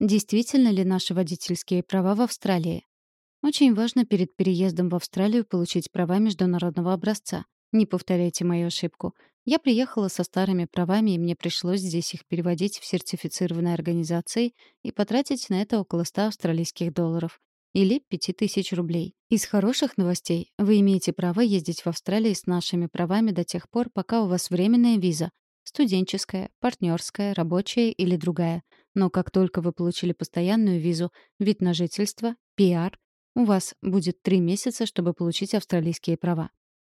Действительно ли наши водительские права в Австралии? Очень важно перед переездом в Австралию получить права международного образца. Не повторяйте мою ошибку. Я приехала со старыми правами, и мне пришлось здесь их переводить в сертифицированной организации и потратить на это около 100 австралийских долларов. Или 5000 рублей. Из хороших новостей вы имеете право ездить в Австралию с нашими правами до тех пор, пока у вас временная виза. Студенческая, партнерская, рабочая или другая. Но как только вы получили постоянную визу, вид на жительство, PR, у вас будет три месяца, чтобы получить австралийские права.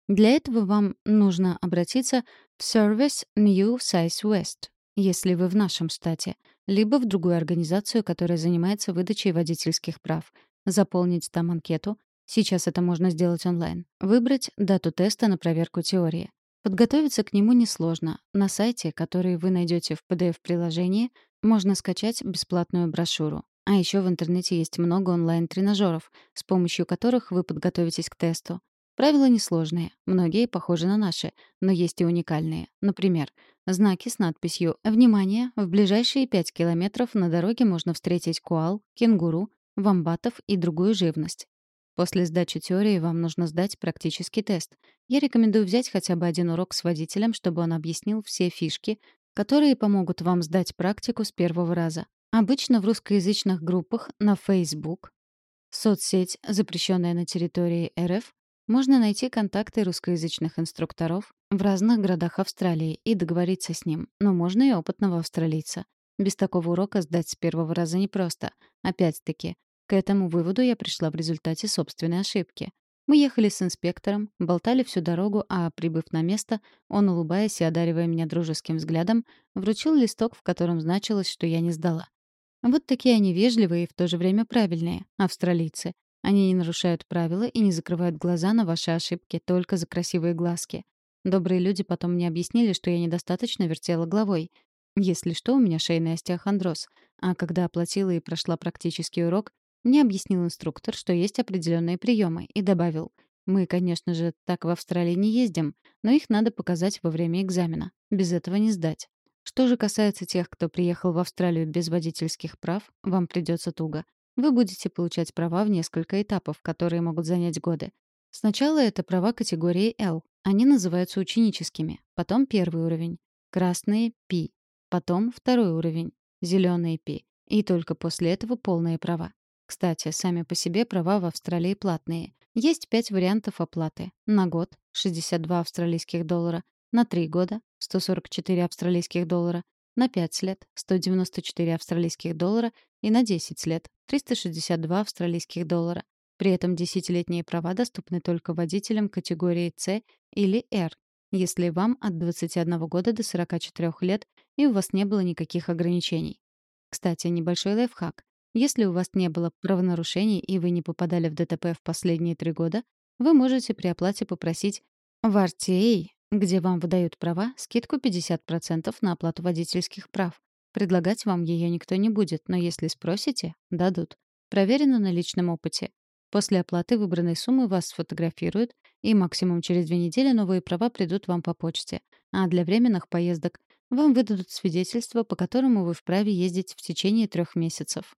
Для этого вам нужно обратиться в Service New South West, если вы в нашем штате, либо в другую организацию, которая занимается выдачей водительских прав, заполнить там анкету, сейчас это можно сделать онлайн, выбрать дату теста на проверку теории. Подготовиться к нему несложно. На сайте, который вы найдете в PDF-приложении, можно скачать бесплатную брошюру. А еще в интернете есть много онлайн-тренажеров, с помощью которых вы подготовитесь к тесту. Правила несложные, многие похожи на наши, но есть и уникальные. Например, знаки с надписью «Внимание! В ближайшие 5 километров на дороге можно встретить куал, кенгуру, вамбатов и другую живность». После сдачи теории вам нужно сдать практический тест. Я рекомендую взять хотя бы один урок с водителем, чтобы он объяснил все фишки, которые помогут вам сдать практику с первого раза. Обычно в русскоязычных группах на Facebook, соцсеть, запрещенная на территории РФ, можно найти контакты русскоязычных инструкторов в разных городах Австралии и договориться с ним, но можно и опытного австралийца. Без такого урока сдать с первого раза непросто. Опять-таки, к этому выводу я пришла в результате собственной ошибки. Мы ехали с инспектором, болтали всю дорогу, а, прибыв на место, он, улыбаясь и одаривая меня дружеским взглядом, вручил листок, в котором значилось, что я не сдала. Вот такие они вежливые и в то же время правильные, австралийцы. Они не нарушают правила и не закрывают глаза на ваши ошибки только за красивые глазки. Добрые люди потом мне объяснили, что я недостаточно вертела головой. Если что, у меня шейный остеохондроз. А когда оплатила и прошла практический урок, мне объяснил инструктор, что есть определенные приемы, и добавил, «Мы, конечно же, так в Австралии не ездим, но их надо показать во время экзамена. Без этого не сдать». Что же касается тех, кто приехал в Австралию без водительских прав, вам придется туго. Вы будете получать права в несколько этапов, которые могут занять годы. Сначала это права категории L. Они называются ученическими. Потом первый уровень. Красные — P. Потом второй уровень. Зеленые — P. И только после этого полные права. Кстати, сами по себе права в Австралии платные. Есть пять вариантов оплаты. На год — 62 австралийских доллара. На три года 144 австралийских доллара, на 5 лет 194 австралийских доллара и на 10 лет 362 австралийских доллара. При этом десятилетние права доступны только водителям категории С или R, если вам от 21 года до 44 лет и у вас не было никаких ограничений. Кстати, небольшой лайфхак. Если у вас не было правонарушений и вы не попадали в ДТП в последние три года, вы можете при оплате попросить в RTA где вам выдают права, скидку 50% на оплату водительских прав. Предлагать вам ее никто не будет, но если спросите, дадут. Проверено на личном опыте. После оплаты выбранной суммы вас сфотографируют, и максимум через две недели новые права придут вам по почте. А для временных поездок вам выдадут свидетельство, по которому вы вправе ездить в течение трех месяцев.